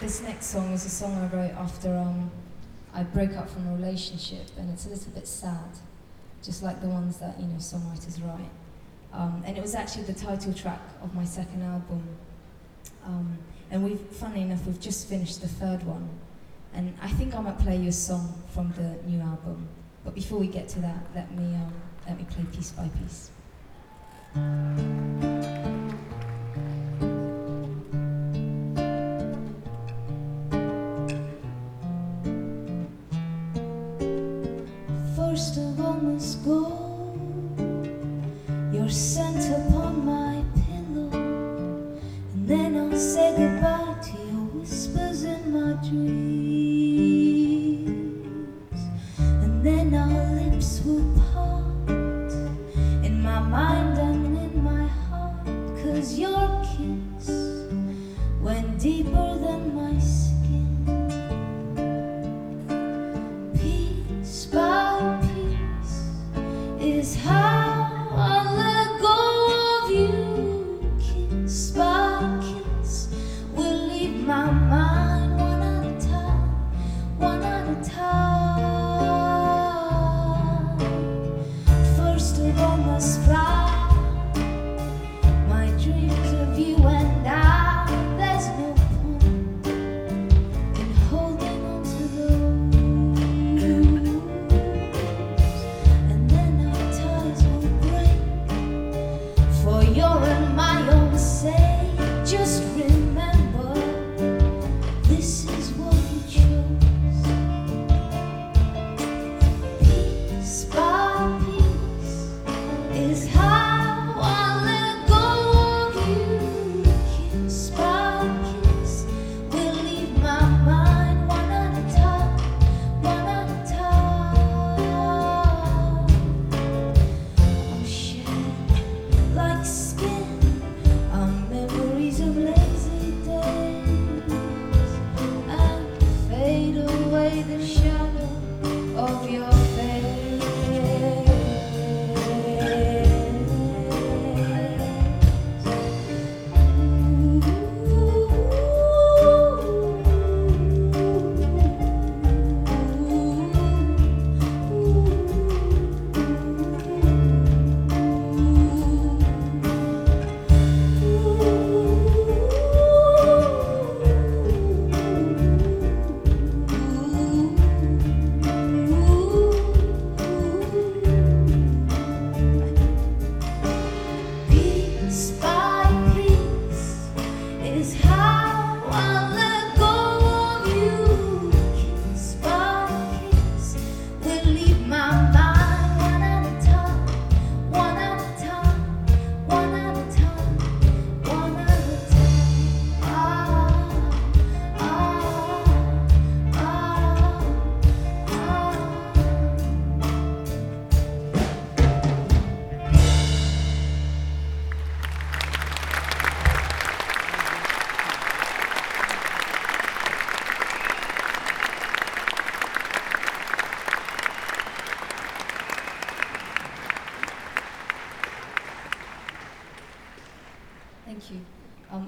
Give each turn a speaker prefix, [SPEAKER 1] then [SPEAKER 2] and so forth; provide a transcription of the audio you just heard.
[SPEAKER 1] this next song is a song I wrote after um, I broke up from a relationship, and it's a little bit sad, just like the ones that you know songwriters write. Um, and it was actually the title track of my second album. Um, and we've, funnily enough, we've just finished the third one. And I think I might play you a song from the new album. But before we get to that, let me um, let me play piece by piece. First of all must go your scent upon my pillow, and then I'll say goodbye to your whispers in my dreams, and then our lips will part in my mind and in my heart, cause your kiss went deeper than my is. you.